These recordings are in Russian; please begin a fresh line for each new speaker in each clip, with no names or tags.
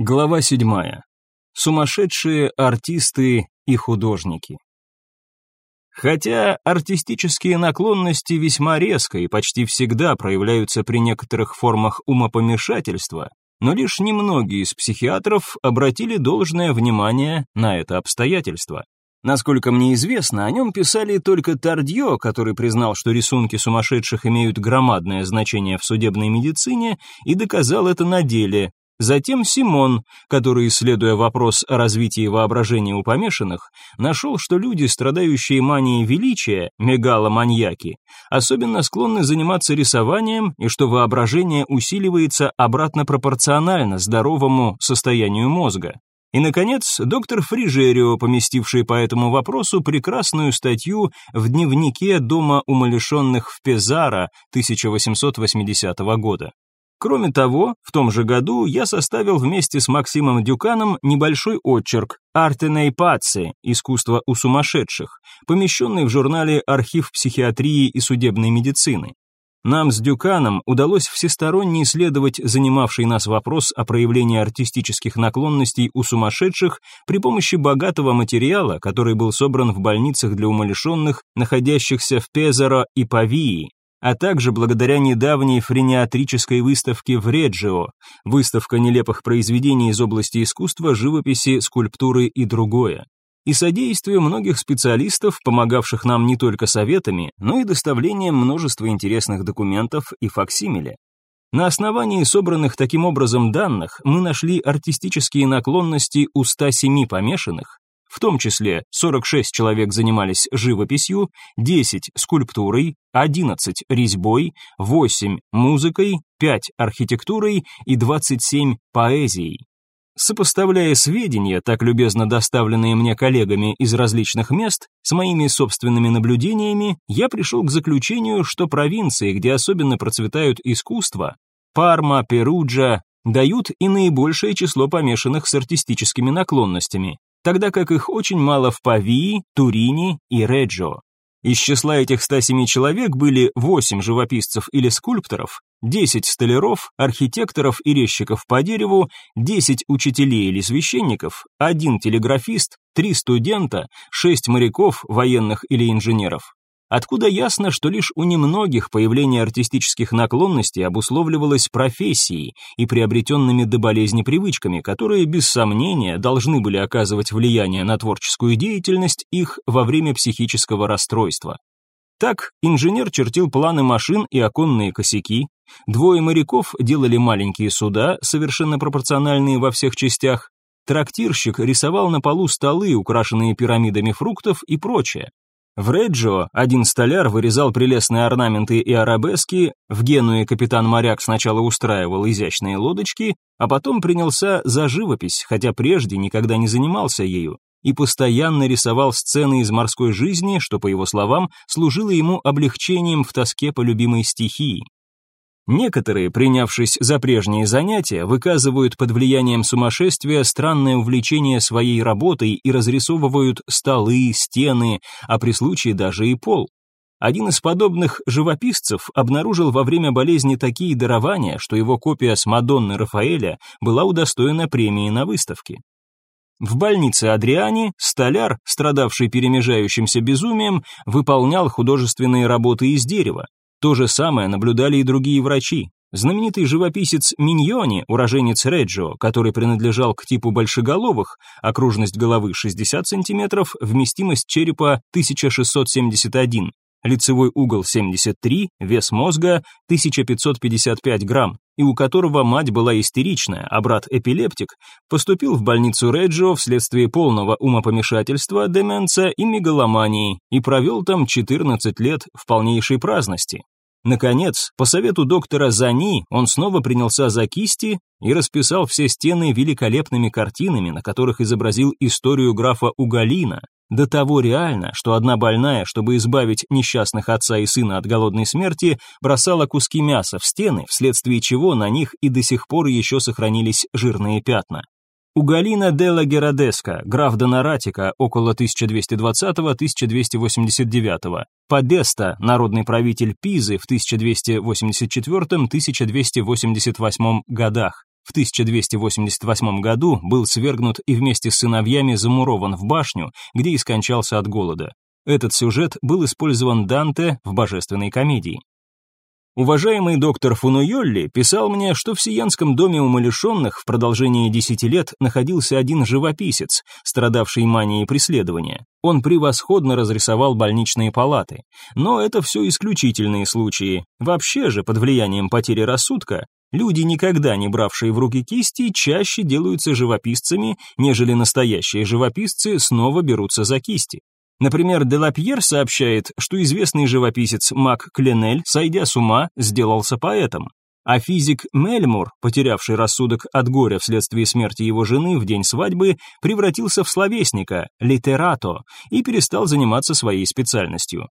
Глава седьмая. Сумасшедшие артисты и художники. Хотя артистические наклонности весьма резко и почти всегда проявляются при некоторых формах умопомешательства, но лишь немногие из психиатров обратили должное внимание на это обстоятельство. Насколько мне известно, о нем писали только Тардье, который признал, что рисунки сумасшедших имеют громадное значение в судебной медицине и доказал это на деле, Затем Симон, который, исследуя вопрос о развитии воображения у помешанных, нашел, что люди, страдающие манией величия, мегаломаньяки, особенно склонны заниматься рисованием и что воображение усиливается обратно пропорционально здоровому состоянию мозга. И, наконец, доктор Фрижерио, поместивший по этому вопросу прекрасную статью в дневнике Дома умалишенных в Пезаро 1880 года. Кроме того, в том же году я составил вместе с Максимом Дюканом небольшой отчерк «Артеней Паци. Искусство у сумасшедших», помещенный в журнале «Архив психиатрии и судебной медицины». Нам с Дюканом удалось всесторонне исследовать занимавший нас вопрос о проявлении артистических наклонностей у сумасшедших при помощи богатого материала, который был собран в больницах для умалишенных, находящихся в Пезаро и Павии, а также благодаря недавней френиатрической выставке в Реджио, выставка нелепых произведений из области искусства, живописи, скульптуры и другое. И содействию многих специалистов, помогавших нам не только советами, но и доставлением множества интересных документов и факсимиле. На основании собранных таким образом данных мы нашли артистические наклонности у 107 помешанных, в том числе 46 человек занимались живописью, 10 скульптурой, 11 резьбой, 8 музыкой, 5 архитектурой и 27 поэзией. Сопоставляя сведения, так любезно доставленные мне коллегами из различных мест, с моими собственными наблюдениями, я пришел к заключению, что провинции, где особенно процветают искусства, Парма, Перуджа, дают и наибольшее число помешанных с артистическими наклонностями, тогда как их очень мало в Павии, Турине и Реджо. Из числа этих 107 человек были 8 живописцев или скульпторов, 10 столяров, архитекторов и резчиков по дереву, 10 учителей или священников, 1 телеграфист, 3 студента, 6 моряков, военных или инженеров откуда ясно, что лишь у немногих появление артистических наклонностей обусловливалось профессией и приобретенными до болезни привычками, которые, без сомнения, должны были оказывать влияние на творческую деятельность их во время психического расстройства. Так, инженер чертил планы машин и оконные косяки, двое моряков делали маленькие суда, совершенно пропорциональные во всех частях, трактирщик рисовал на полу столы, украшенные пирамидами фруктов и прочее. В Реджио один столяр вырезал прелестные орнаменты и арабески, в Генуе капитан-моряк сначала устраивал изящные лодочки, а потом принялся за живопись, хотя прежде никогда не занимался ею, и постоянно рисовал сцены из морской жизни, что, по его словам, служило ему облегчением в тоске по любимой стихии. Некоторые, принявшись за прежние занятия, выказывают под влиянием сумасшествия странное увлечение своей работой и разрисовывают столы, стены, а при случае даже и пол. Один из подобных живописцев обнаружил во время болезни такие дарования, что его копия с Мадонны Рафаэля была удостоена премии на выставке. В больнице Адриани столяр, страдавший перемежающимся безумием, выполнял художественные работы из дерева. То же самое наблюдали и другие врачи. Знаменитый живописец Миньони, уроженец Реджио, который принадлежал к типу большеголовых, окружность головы 60 см, вместимость черепа 1671, лицевой угол 73, вес мозга 1555 грамм, и у которого мать была истеричная, а брат эпилептик, поступил в больницу Реджио вследствие полного умопомешательства, деменция и мегаломании и провел там 14 лет в полнейшей праздности. Наконец, по совету доктора Зани, он снова принялся за кисти и расписал все стены великолепными картинами, на которых изобразил историю графа Угалина, до того реально, что одна больная, чтобы избавить несчастных отца и сына от голодной смерти, бросала куски мяса в стены, вследствие чего на них и до сих пор еще сохранились жирные пятна. Угалина Делла Герадеска, граф Донаратика, около 1220-1289, Подеста, народный правитель Пизы в 1284-1288 годах, в 1288 году был свергнут и вместе с сыновьями замурован в башню, где и скончался от голода. Этот сюжет был использован Данте в «Божественной комедии». Уважаемый доктор Фунуйолли писал мне, что в Сиенском доме умалишенных в продолжении десяти лет находился один живописец, страдавший манией преследования. Он превосходно разрисовал больничные палаты. Но это все исключительные случаи. Вообще же, под влиянием потери рассудка, люди, никогда не бравшие в руки кисти, чаще делаются живописцами, нежели настоящие живописцы снова берутся за кисти. Например, Делапьер сообщает, что известный живописец Мак Кленель, сойдя с ума, сделался поэтом. А физик Мельмур, потерявший рассудок от горя вследствие смерти его жены в день свадьбы, превратился в словесника, литерато, и перестал заниматься своей специальностью.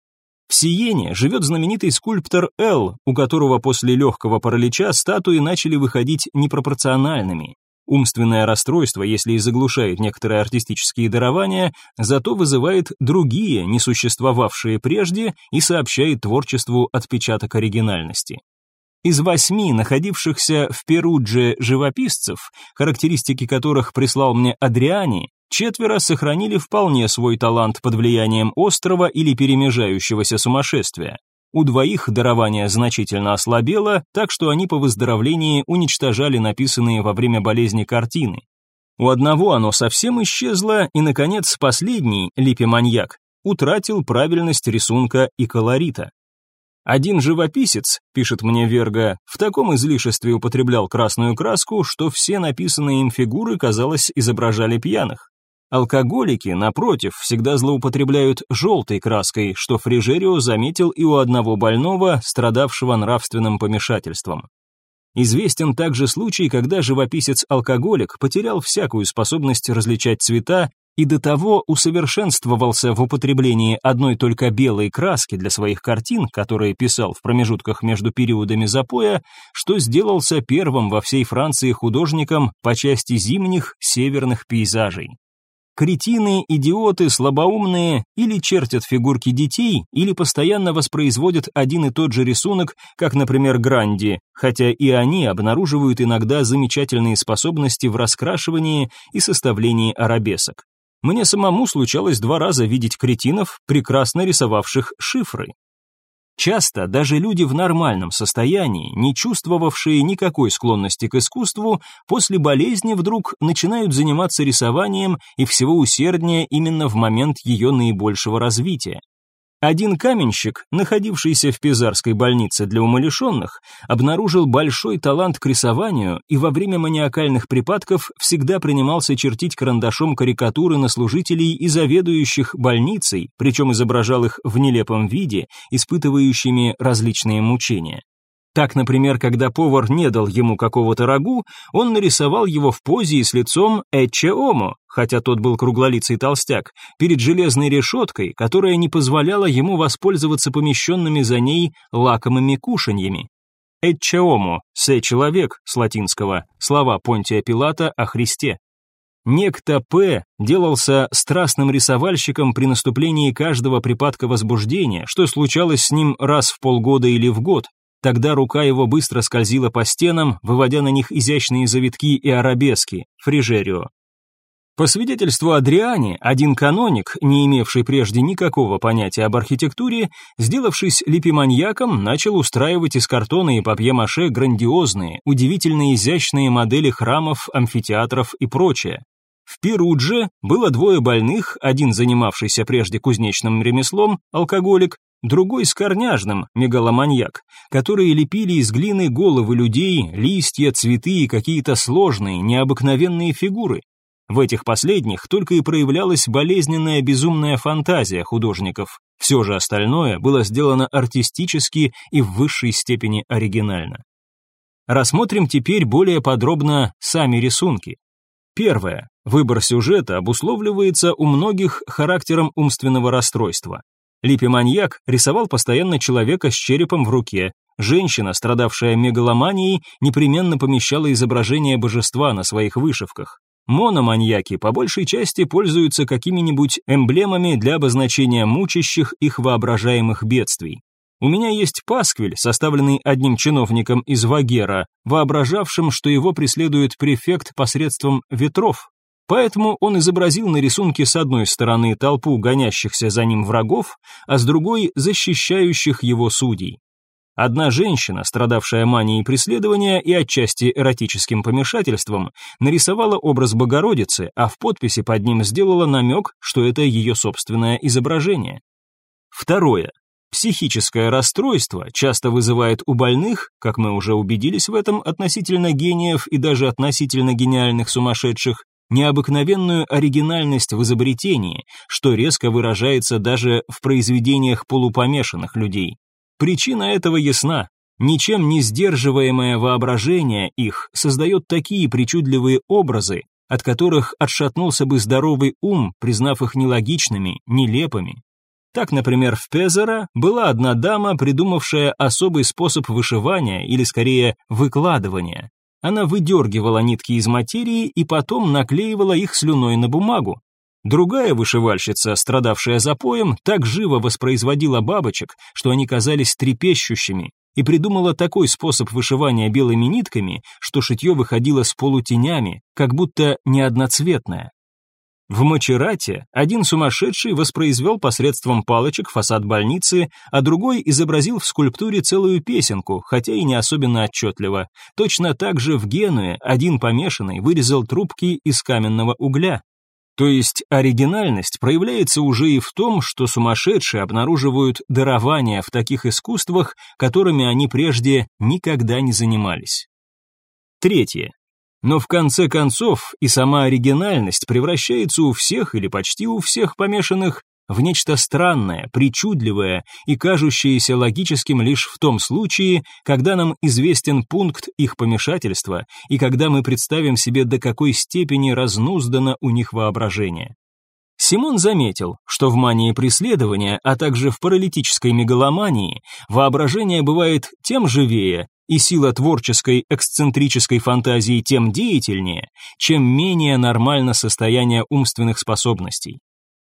В Сиене живет знаменитый скульптор Эл, у которого после легкого паралича статуи начали выходить непропорциональными. Умственное расстройство, если и заглушает некоторые артистические дарования, зато вызывает другие, не существовавшие прежде, и сообщает творчеству отпечаток оригинальности. Из восьми находившихся в Перудже живописцев, характеристики которых прислал мне Адриани, четверо сохранили вполне свой талант под влиянием острого или перемежающегося сумасшествия. У двоих дарование значительно ослабело, так что они по выздоровлении уничтожали написанные во время болезни картины. У одного оно совсем исчезло, и, наконец, последний, липеманьяк, утратил правильность рисунка и колорита. Один живописец, пишет мне Верга, в таком излишестве употреблял красную краску, что все написанные им фигуры, казалось, изображали пьяных. Алкоголики, напротив, всегда злоупотребляют желтой краской, что Фрижерио заметил и у одного больного, страдавшего нравственным помешательством. Известен также случай, когда живописец-алкоголик потерял всякую способность различать цвета и до того усовершенствовался в употреблении одной только белой краски для своих картин, которые писал в промежутках между периодами запоя, что сделался первым во всей Франции художником по части зимних северных пейзажей. Кретины, идиоты, слабоумные или чертят фигурки детей, или постоянно воспроизводят один и тот же рисунок, как, например, Гранди, хотя и они обнаруживают иногда замечательные способности в раскрашивании и составлении арабесок. Мне самому случалось два раза видеть кретинов, прекрасно рисовавших шифры. Часто даже люди в нормальном состоянии, не чувствовавшие никакой склонности к искусству, после болезни вдруг начинают заниматься рисованием и всего усерднее именно в момент ее наибольшего развития. Один каменщик, находившийся в Пизарской больнице для умалишенных, обнаружил большой талант к рисованию и во время маниакальных припадков всегда принимался чертить карандашом карикатуры на служителей и заведующих больницей, причем изображал их в нелепом виде, испытывающими различные мучения. Так, например, когда повар не дал ему какого-то рагу, он нарисовал его в позе и с лицом Эче хотя тот был круглолицый толстяк, перед железной решеткой, которая не позволяла ему воспользоваться помещенными за ней лакомыми кушаньями. Эче Омо, «се человек» с латинского, слова Понтия Пилата о Христе. Некто П. делался страстным рисовальщиком при наступлении каждого припадка возбуждения, что случалось с ним раз в полгода или в год, Тогда рука его быстро скользила по стенам, выводя на них изящные завитки и арабески, фрижерио. По свидетельству Адриани, один каноник, не имевший прежде никакого понятия об архитектуре, сделавшись липиманьяком, начал устраивать из картона и папье-маше грандиозные, удивительно изящные модели храмов, амфитеатров и прочее. В Перудже было двое больных, один занимавшийся прежде кузнечным ремеслом, алкоголик, другой скорняжным, мегаломаньяк, которые лепили из глины головы людей, листья, цветы и какие-то сложные, необыкновенные фигуры. В этих последних только и проявлялась болезненная безумная фантазия художников. Все же остальное было сделано артистически и в высшей степени оригинально. Рассмотрим теперь более подробно сами рисунки. Первое. Выбор сюжета обусловливается у многих характером умственного расстройства. Липи-маньяк рисовал постоянно человека с черепом в руке. Женщина, страдавшая мегаломанией, непременно помещала изображение божества на своих вышивках. Мономаньяки по большей части пользуются какими-нибудь эмблемами для обозначения мучащих их воображаемых бедствий. У меня есть пасквиль, составленный одним чиновником из Вагера, воображавшим, что его преследует префект посредством ветров. Поэтому он изобразил на рисунке с одной стороны толпу гонящихся за ним врагов, а с другой – защищающих его судей. Одна женщина, страдавшая манией преследования и отчасти эротическим помешательством, нарисовала образ Богородицы, а в подписи под ним сделала намек, что это ее собственное изображение. Второе. Психическое расстройство часто вызывает у больных, как мы уже убедились в этом, относительно гениев и даже относительно гениальных сумасшедших, необыкновенную оригинальность в изобретении, что резко выражается даже в произведениях полупомешанных людей. Причина этого ясна. Ничем не сдерживаемое воображение их создает такие причудливые образы, от которых отшатнулся бы здоровый ум, признав их нелогичными, нелепыми. Так, например, в Пезера была одна дама, придумавшая особый способ вышивания, или скорее выкладывания. Она выдергивала нитки из материи и потом наклеивала их слюной на бумагу. Другая вышивальщица, страдавшая запоем, так живо воспроизводила бабочек, что они казались трепещущими, и придумала такой способ вышивания белыми нитками, что шитье выходило с полутенями, как будто не одноцветное. В Мачерате один сумасшедший воспроизвел посредством палочек фасад больницы, а другой изобразил в скульптуре целую песенку, хотя и не особенно отчетливо. Точно так же в Генуе один помешанный вырезал трубки из каменного угля. То есть оригинальность проявляется уже и в том, что сумасшедшие обнаруживают дарования в таких искусствах, которыми они прежде никогда не занимались. Третье. Но в конце концов и сама оригинальность превращается у всех или почти у всех помешанных в нечто странное, причудливое и кажущееся логическим лишь в том случае, когда нам известен пункт их помешательства и когда мы представим себе, до какой степени разнуздано у них воображение. Симон заметил, что в мании преследования, а также в паралитической мегаломании воображение бывает тем живее и сила творческой эксцентрической фантазии тем деятельнее, чем менее нормально состояние умственных способностей.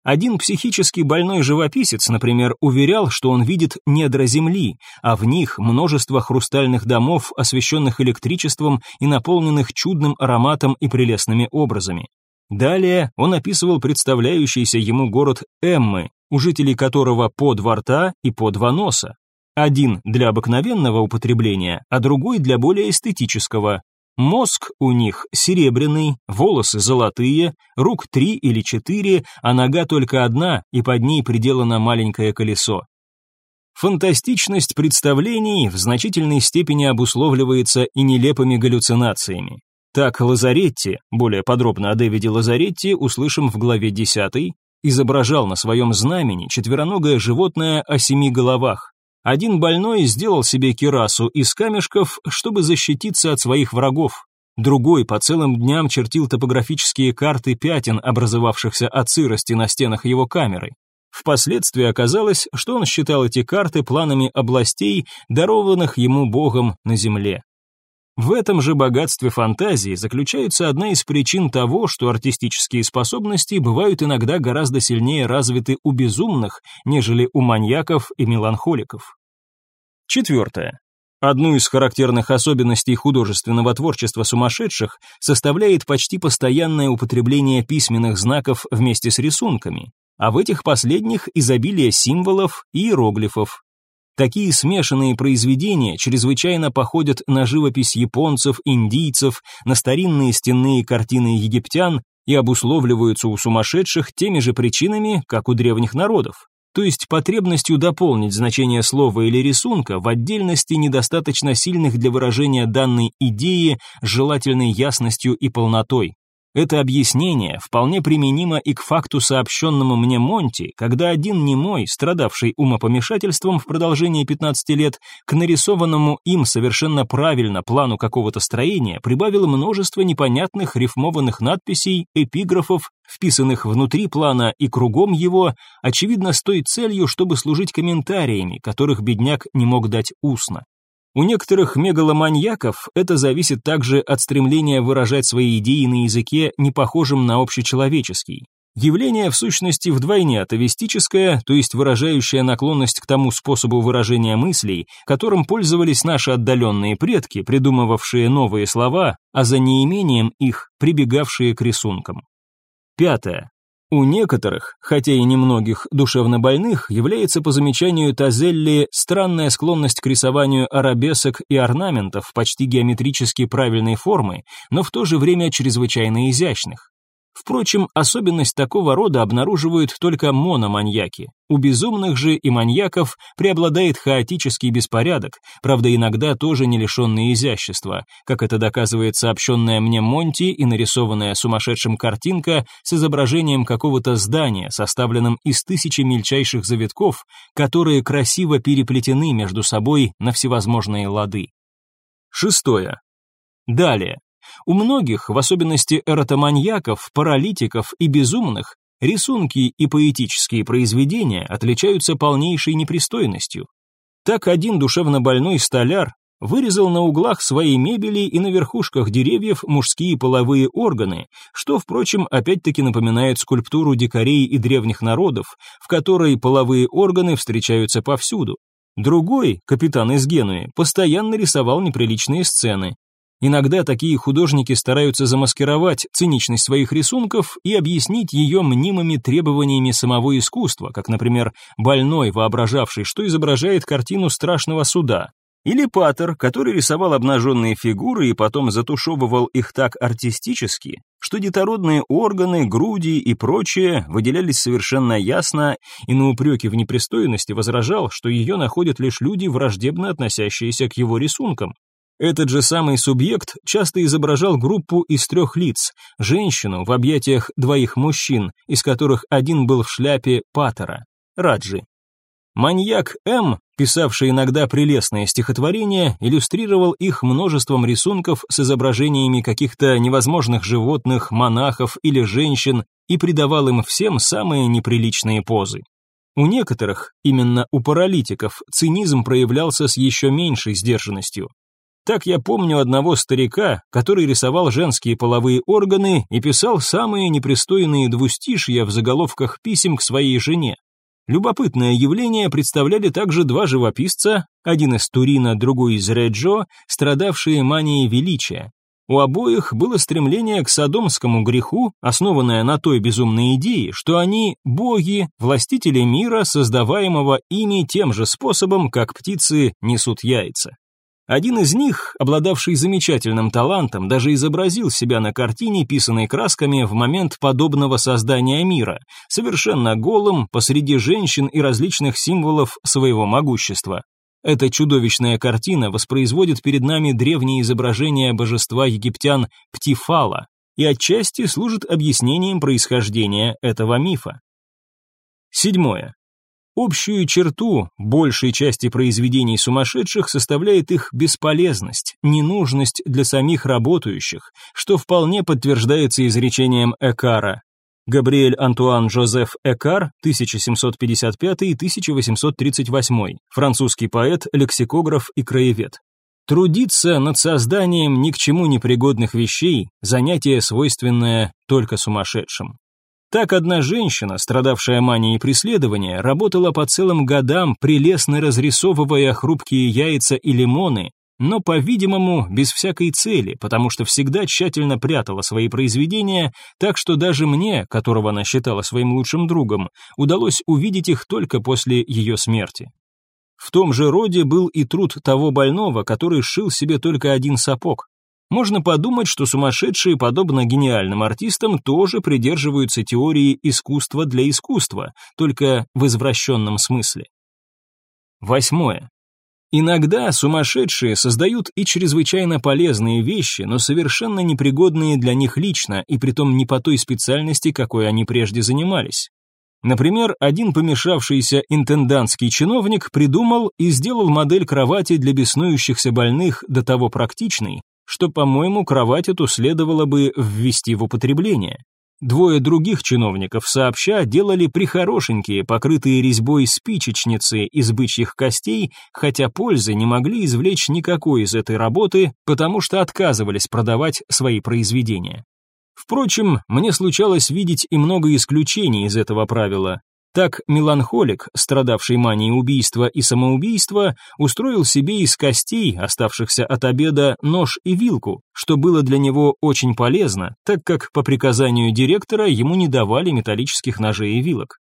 Один психически больной живописец, например, уверял, что он видит недра Земли, а в них множество хрустальных домов, освещенных электричеством и наполненных чудным ароматом и прелестными образами. Далее он описывал представляющийся ему город Эммы, у жителей которого по два рта и по два носа. Один для обыкновенного употребления, а другой для более эстетического, Мозг у них серебряный, волосы золотые, рук три или четыре, а нога только одна, и под ней приделано маленькое колесо. Фантастичность представлений в значительной степени обусловливается и нелепыми галлюцинациями. Так Лазаретти, более подробно о Дэвиде Лазаретти услышим в главе 10, изображал на своем знамени четвероногое животное о семи головах. Один больной сделал себе кирасу из камешков, чтобы защититься от своих врагов. Другой по целым дням чертил топографические карты пятен, образовавшихся от сырости на стенах его камеры. Впоследствии оказалось, что он считал эти карты планами областей, дарованных ему Богом на земле. В этом же богатстве фантазии заключается одна из причин того, что артистические способности бывают иногда гораздо сильнее развиты у безумных, нежели у маньяков и меланхоликов. Четвертое. Одну из характерных особенностей художественного творчества сумасшедших составляет почти постоянное употребление письменных знаков вместе с рисунками, а в этих последних изобилие символов и иероглифов, Такие смешанные произведения чрезвычайно походят на живопись японцев, индийцев, на старинные стенные картины египтян и обусловливаются у сумасшедших теми же причинами, как у древних народов. То есть потребностью дополнить значение слова или рисунка в отдельности недостаточно сильных для выражения данной идеи желательной ясностью и полнотой. Это объяснение вполне применимо и к факту, сообщенному мне Монти, когда один немой, страдавший умопомешательством в продолжении 15 лет, к нарисованному им совершенно правильно плану какого-то строения прибавил множество непонятных рифмованных надписей, эпиграфов, вписанных внутри плана и кругом его, очевидно с той целью, чтобы служить комментариями, которых бедняк не мог дать устно. У некоторых мегаломаньяков это зависит также от стремления выражать свои идеи на языке, не похожем на общечеловеческий. Явление в сущности вдвойне атовистическое, то есть выражающее наклонность к тому способу выражения мыслей, которым пользовались наши отдаленные предки, придумывавшие новые слова, а за неимением их прибегавшие к рисункам. Пятое. У некоторых, хотя и немногих душевнобольных, является по замечанию Тазелли странная склонность к рисованию арабесок и орнаментов почти геометрически правильной формы, но в то же время чрезвычайно изящных. Впрочем, особенность такого рода обнаруживают только мономаньяки. У безумных же и маньяков преобладает хаотический беспорядок, правда иногда тоже не лишенный изящества, как это доказывает сообщенная мне Монти и нарисованная сумасшедшим картинка с изображением какого-то здания, составленным из тысячи мельчайших завитков, которые красиво переплетены между собой на всевозможные лады. Шестое. Далее. У многих, в особенности эротоманьяков, паралитиков и безумных, рисунки и поэтические произведения отличаются полнейшей непристойностью. Так один душевно больной столяр вырезал на углах своей мебели и на верхушках деревьев мужские половые органы, что, впрочем, опять-таки напоминает скульптуру дикарей и древних народов, в которой половые органы встречаются повсюду. Другой, капитан из Генуи, постоянно рисовал неприличные сцены, Иногда такие художники стараются замаскировать циничность своих рисунков и объяснить ее мнимыми требованиями самого искусства, как, например, больной, воображавший, что изображает картину страшного суда, или Паттер, который рисовал обнаженные фигуры и потом затушевывал их так артистически, что детородные органы, груди и прочее выделялись совершенно ясно, и на упреки в непристойности возражал, что ее находят лишь люди, враждебно относящиеся к его рисункам. Этот же самый субъект часто изображал группу из трех лиц, женщину в объятиях двоих мужчин, из которых один был в шляпе патера, Раджи. Маньяк М, писавший иногда прелестные стихотворения, иллюстрировал их множеством рисунков с изображениями каких-то невозможных животных, монахов или женщин и придавал им всем самые неприличные позы. У некоторых, именно у паралитиков, цинизм проявлялся с еще меньшей сдержанностью. Так я помню одного старика, который рисовал женские половые органы и писал самые непристойные двустишья в заголовках писем к своей жене. Любопытное явление представляли также два живописца, один из Турина, другой из Реджо, страдавшие манией величия. У обоих было стремление к садомскому греху, основанное на той безумной идее, что они – боги, властители мира, создаваемого ими тем же способом, как птицы несут яйца. Один из них, обладавший замечательным талантом, даже изобразил себя на картине, писанной красками в момент подобного создания мира, совершенно голым посреди женщин и различных символов своего могущества. Эта чудовищная картина воспроизводит перед нами древние изображения божества египтян Птифала и отчасти служит объяснением происхождения этого мифа. Седьмое. Общую черту большей части произведений сумасшедших составляет их бесполезность, ненужность для самих работающих, что вполне подтверждается изречением Экара. Габриэль Антуан Жозеф Экар, 1755-1838, французский поэт, лексикограф и краевед. Трудиться над созданием ни к чему непригодных вещей – занятие, свойственное только сумасшедшим. Так одна женщина, страдавшая манией преследования, работала по целым годам, прелестно разрисовывая хрупкие яйца и лимоны, но, по-видимому, без всякой цели, потому что всегда тщательно прятала свои произведения, так что даже мне, которого она считала своим лучшим другом, удалось увидеть их только после ее смерти. В том же роде был и труд того больного, который шил себе только один сапог. Можно подумать, что сумасшедшие, подобно гениальным артистам, тоже придерживаются теории искусства для искусства, только в извращенном смысле. Восьмое. Иногда сумасшедшие создают и чрезвычайно полезные вещи, но совершенно непригодные для них лично, и притом не по той специальности, какой они прежде занимались. Например, один помешавшийся интендантский чиновник придумал и сделал модель кровати для беснующихся больных до того практичной, что, по-моему, кровать эту следовало бы ввести в употребление. Двое других чиновников сообща делали прихорошенькие, покрытые резьбой спичечницы из бычьих костей, хотя пользы не могли извлечь никакой из этой работы, потому что отказывались продавать свои произведения. Впрочем, мне случалось видеть и много исключений из этого правила. Так меланхолик, страдавший манией убийства и самоубийства, устроил себе из костей, оставшихся от обеда, нож и вилку, что было для него очень полезно, так как по приказанию директора ему не давали металлических ножей и вилок.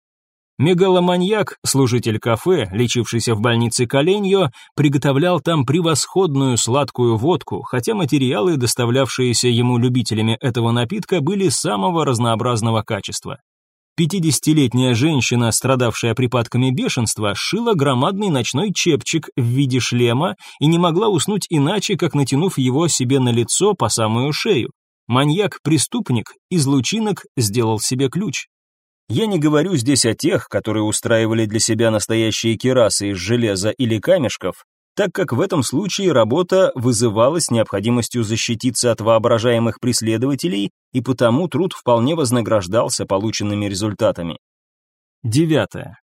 Мегаломаньяк, служитель кафе, лечившийся в больнице Коленьо, приготовлял там превосходную сладкую водку, хотя материалы, доставлявшиеся ему любителями этого напитка, были самого разнообразного качества. Пятидесятилетняя женщина, страдавшая припадками бешенства, шила громадный ночной чепчик в виде шлема и не могла уснуть иначе, как натянув его себе на лицо по самую шею. Маньяк-преступник из лучинок сделал себе ключ. Я не говорю здесь о тех, которые устраивали для себя настоящие керасы из железа или камешков, так как в этом случае работа вызывалась необходимостью защититься от воображаемых преследователей, и потому труд вполне вознаграждался полученными результатами. Девятое.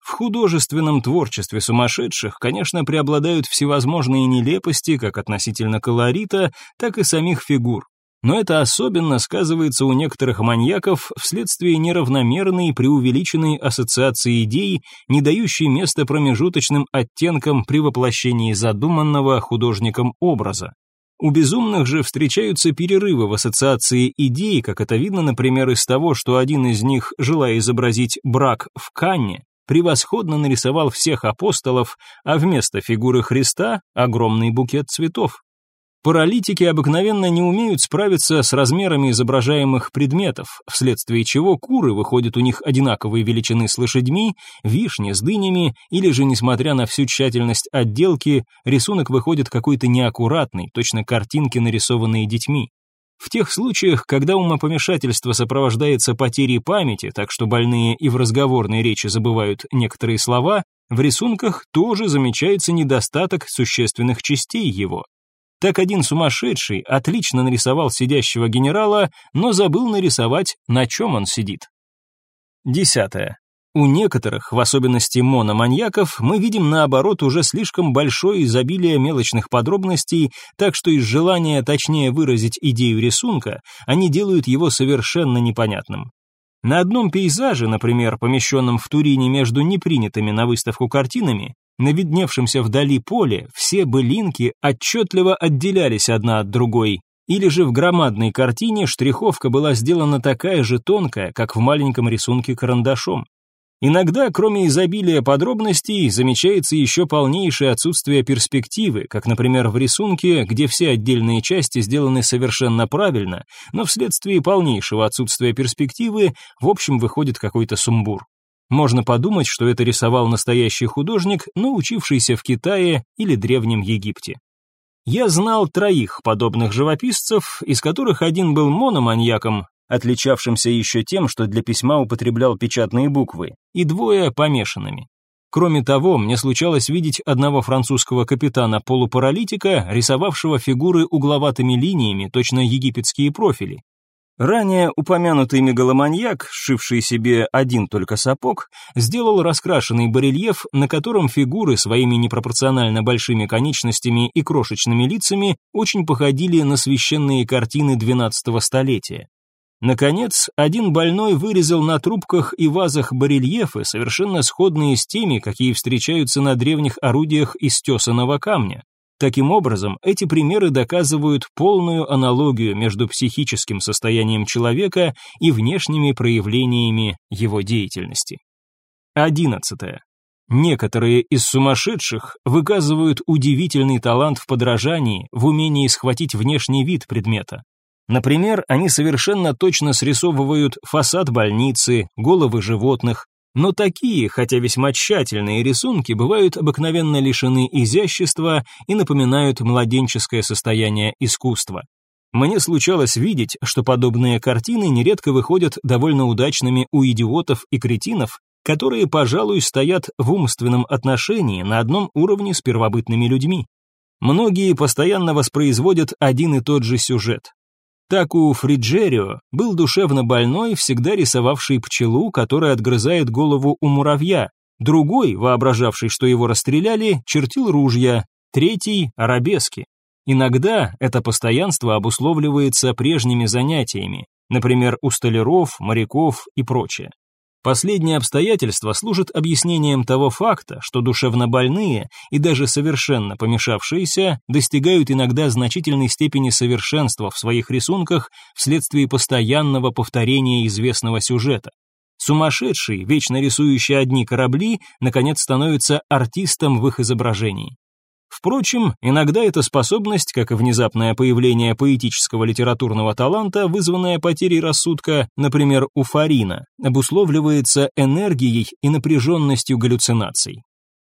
В художественном творчестве сумасшедших, конечно, преобладают всевозможные нелепости, как относительно колорита, так и самих фигур но это особенно сказывается у некоторых маньяков вследствие неравномерной преувеличенной ассоциации идей, не дающей места промежуточным оттенкам при воплощении задуманного художником образа. У безумных же встречаются перерывы в ассоциации идей, как это видно, например, из того, что один из них, желая изобразить брак в Канне, превосходно нарисовал всех апостолов, а вместо фигуры Христа – огромный букет цветов. Паралитики обыкновенно не умеют справиться с размерами изображаемых предметов, вследствие чего куры выходят у них одинаковой величины с лошадьми, вишни с дынями, или же, несмотря на всю тщательность отделки, рисунок выходит какой-то неаккуратный, точно картинки, нарисованные детьми. В тех случаях, когда умопомешательство сопровождается потерей памяти, так что больные и в разговорной речи забывают некоторые слова, в рисунках тоже замечается недостаток существенных частей его. Так один сумасшедший отлично нарисовал сидящего генерала, но забыл нарисовать, на чем он сидит. Десятое. У некоторых, в особенности мономаньяков, мы видим наоборот уже слишком большое изобилие мелочных подробностей, так что из желания точнее выразить идею рисунка, они делают его совершенно непонятным. На одном пейзаже, например, помещенном в Турине между непринятыми на выставку картинами, на видневшемся вдали поле все былинки отчетливо отделялись одна от другой, или же в громадной картине штриховка была сделана такая же тонкая, как в маленьком рисунке карандашом. Иногда, кроме изобилия подробностей, замечается еще полнейшее отсутствие перспективы, как, например, в рисунке, где все отдельные части сделаны совершенно правильно, но вследствие полнейшего отсутствия перспективы в общем выходит какой-то сумбур. Можно подумать, что это рисовал настоящий художник, но учившийся в Китае или Древнем Египте. Я знал троих подобных живописцев, из которых один был мономаньяком, отличавшимся еще тем, что для письма употреблял печатные буквы, и двое помешанными. Кроме того, мне случалось видеть одного французского капитана-полупаралитика, рисовавшего фигуры угловатыми линиями, точно египетские профили, Ранее упомянутый мегаломаньяк, сшивший себе один только сапог, сделал раскрашенный барельеф, на котором фигуры своими непропорционально большими конечностями и крошечными лицами очень походили на священные картины XII столетия. Наконец, один больной вырезал на трубках и вазах барельефы, совершенно сходные с теми, какие встречаются на древних орудиях из тесаного камня. Таким образом, эти примеры доказывают полную аналогию между психическим состоянием человека и внешними проявлениями его деятельности. 11. Некоторые из сумасшедших выказывают удивительный талант в подражании, в умении схватить внешний вид предмета. Например, они совершенно точно срисовывают фасад больницы, головы животных, но такие, хотя весьма тщательные рисунки бывают обыкновенно лишены изящества и напоминают младенческое состояние искусства. Мне случалось видеть, что подобные картины нередко выходят довольно удачными у идиотов и кретинов, которые, пожалуй, стоят в умственном отношении на одном уровне с первобытными людьми. Многие постоянно воспроизводят один и тот же сюжет. Так у Фриджерио был душевно больной, всегда рисовавший пчелу, которая отгрызает голову у муравья, другой, воображавший, что его расстреляли, чертил ружья, третий – арабески. Иногда это постоянство обусловливается прежними занятиями. например, у столяров, моряков и прочее. Последнее обстоятельство служит объяснением того факта, что душевнобольные и даже совершенно помешавшиеся достигают иногда значительной степени совершенства в своих рисунках вследствие постоянного повторения известного сюжета. Сумасшедший, вечно рисующий одни корабли, наконец становится артистом в их изображении. Впрочем, иногда эта способность, как и внезапное появление поэтического литературного таланта, вызванное потерей рассудка, например, у Фарина, обусловливается энергией и напряженностью галлюцинаций.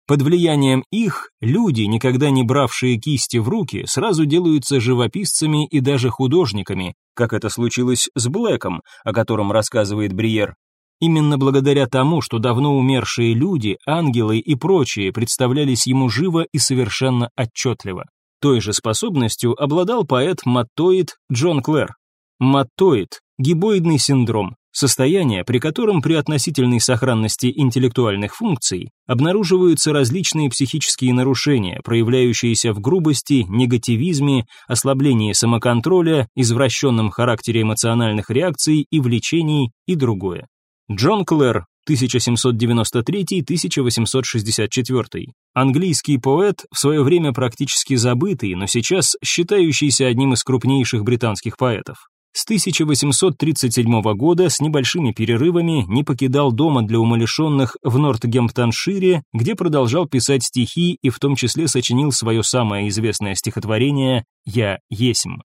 Под влиянием их люди, никогда не бравшие кисти в руки, сразу делаются живописцами и даже художниками, как это случилось с Блэком, о котором рассказывает Бриер, Именно благодаря тому, что давно умершие люди, ангелы и прочие представлялись ему живо и совершенно отчетливо. Той же способностью обладал поэт-маттоид Джон Клэр. Маттоид – гибоидный синдром, состояние, при котором при относительной сохранности интеллектуальных функций обнаруживаются различные психические нарушения, проявляющиеся в грубости, негативизме, ослаблении самоконтроля, извращенном характере эмоциональных реакций и влечений и другое. Джон Клэр, 1793-1864. Английский поэт, в свое время практически забытый, но сейчас считающийся одним из крупнейших британских поэтов. С 1837 года с небольшими перерывами не покидал дома для умалишенных в Нортгемптоншире, где продолжал писать стихи и в том числе сочинил свое самое известное стихотворение «Я есмь».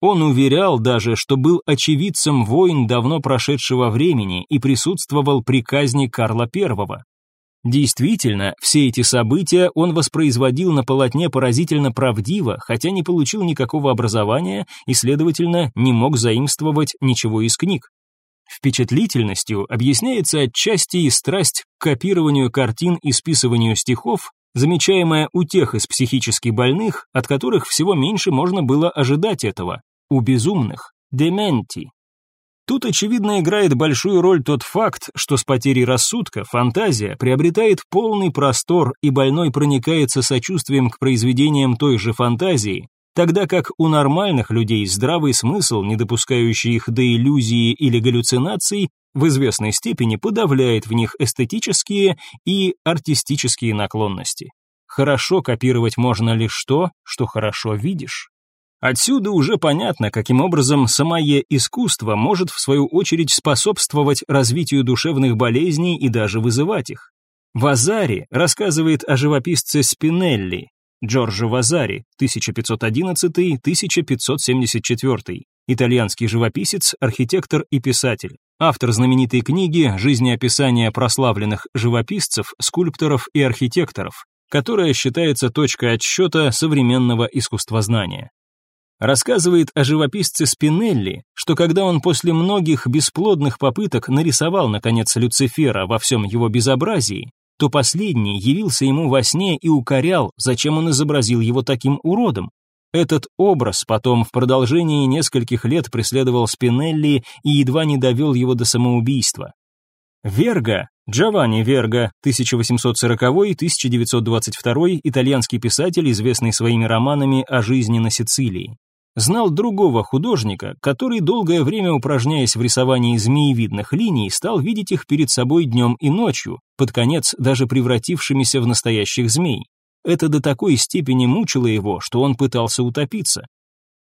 Он уверял даже, что был очевидцем войн давно прошедшего времени и присутствовал при казни Карла I. Действительно, все эти события он воспроизводил на полотне поразительно правдиво, хотя не получил никакого образования и, следовательно, не мог заимствовать ничего из книг. Впечатлительностью объясняется отчасти и страсть к копированию картин и списыванию стихов, замечаемая у тех из психически больных, от которых всего меньше можно было ожидать этого у безумных, дементи. Тут, очевидно, играет большую роль тот факт, что с потерей рассудка фантазия приобретает полный простор и больной проникается сочувствием к произведениям той же фантазии, тогда как у нормальных людей здравый смысл, не допускающий их до иллюзии или галлюцинаций, в известной степени подавляет в них эстетические и артистические наклонности. Хорошо копировать можно лишь то, что хорошо видишь. Отсюда уже понятно, каким образом самое искусство может в свою очередь способствовать развитию душевных болезней и даже вызывать их. Вазари рассказывает о живописце Спинелли, Джорджо Вазари, 1511-1574, итальянский живописец, архитектор и писатель, автор знаменитой книги «Жизнеописание прославленных живописцев, скульпторов и архитекторов», которая считается точкой отсчета современного искусствознания рассказывает о живописце Спинелли, что когда он после многих бесплодных попыток нарисовал, наконец, Люцифера во всем его безобразии, то последний явился ему во сне и укорял, зачем он изобразил его таким уродом. Этот образ потом в продолжении нескольких лет преследовал Спинелли и едва не довел его до самоубийства. Верга, Джованни Верга, 1840-1922, итальянский писатель, известный своими романами о жизни на Сицилии знал другого художника, который, долгое время упражняясь в рисовании змеевидных линий, стал видеть их перед собой днем и ночью, под конец даже превратившимися в настоящих змей. Это до такой степени мучило его, что он пытался утопиться.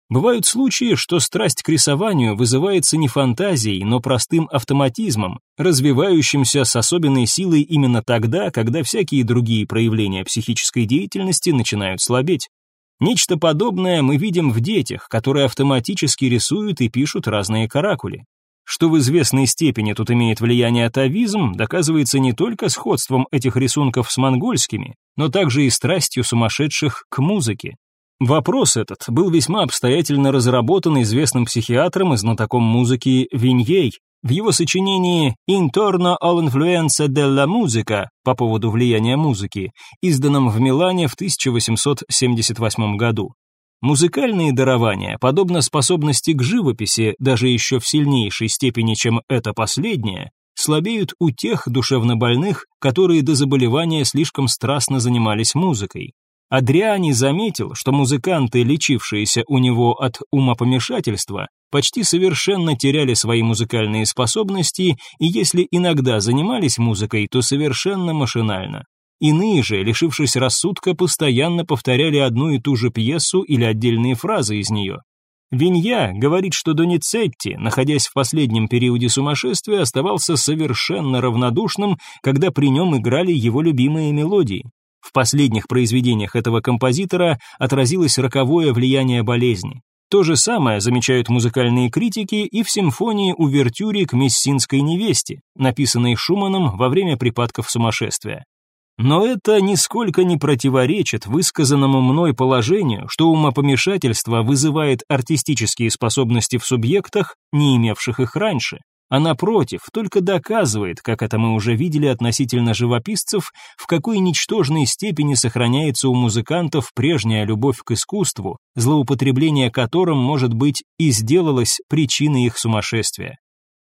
Бывают случаи, что страсть к рисованию вызывается не фантазией, но простым автоматизмом, развивающимся с особенной силой именно тогда, когда всякие другие проявления психической деятельности начинают слабеть. Нечто подобное мы видим в детях, которые автоматически рисуют и пишут разные каракули. Что в известной степени тут имеет влияние атовизм, доказывается не только сходством этих рисунков с монгольскими, но также и страстью сумасшедших к музыке. Вопрос этот был весьма обстоятельно разработан известным психиатром и знатоком музыки Виньей, в его сочинении «Intorno all'influenza della musica» по поводу влияния музыки, изданном в Милане в 1878 году. Музыкальные дарования, подобно способности к живописи, даже еще в сильнейшей степени, чем это последнее, слабеют у тех душевнобольных, которые до заболевания слишком страстно занимались музыкой. Адриани заметил, что музыканты, лечившиеся у него от умопомешательства, почти совершенно теряли свои музыкальные способности и если иногда занимались музыкой, то совершенно машинально. Иные же, лишившись рассудка, постоянно повторяли одну и ту же пьесу или отдельные фразы из нее. Винья говорит, что Доницетти, находясь в последнем периоде сумасшествия, оставался совершенно равнодушным, когда при нем играли его любимые мелодии. Последних произведениях этого композитора отразилось роковое влияние болезни. То же самое замечают музыкальные критики и в симфонии «Увертюре к мессинской невесте», написанной Шуманом во время припадков сумасшествия. Но это нисколько не противоречит высказанному мной положению, что умопомешательство вызывает артистические способности в субъектах, не имевших их раньше а напротив, только доказывает, как это мы уже видели относительно живописцев, в какой ничтожной степени сохраняется у музыкантов прежняя любовь к искусству, злоупотребление которым, может быть, и сделалось причиной их сумасшествия.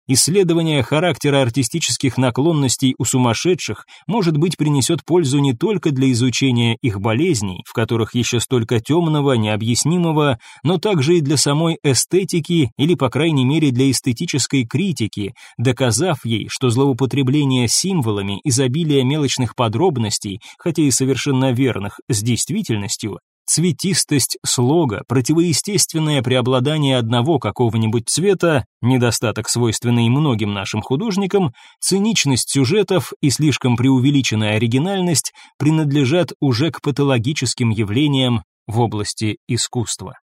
Исследование характера артистических наклонностей у сумасшедших, может быть, принесет пользу не только для изучения их болезней, в которых еще столько темного, необъяснимого, но также и для самой эстетики или, по крайней мере, для эстетической критики, доказав ей, что злоупотребление символами, изобилие мелочных подробностей, хотя и совершенно верных, с действительностью, цветистость слога, противоестественное преобладание одного какого-нибудь цвета, недостаток, свойственный многим нашим художникам, циничность сюжетов и слишком преувеличенная оригинальность принадлежат уже к патологическим явлениям в области искусства.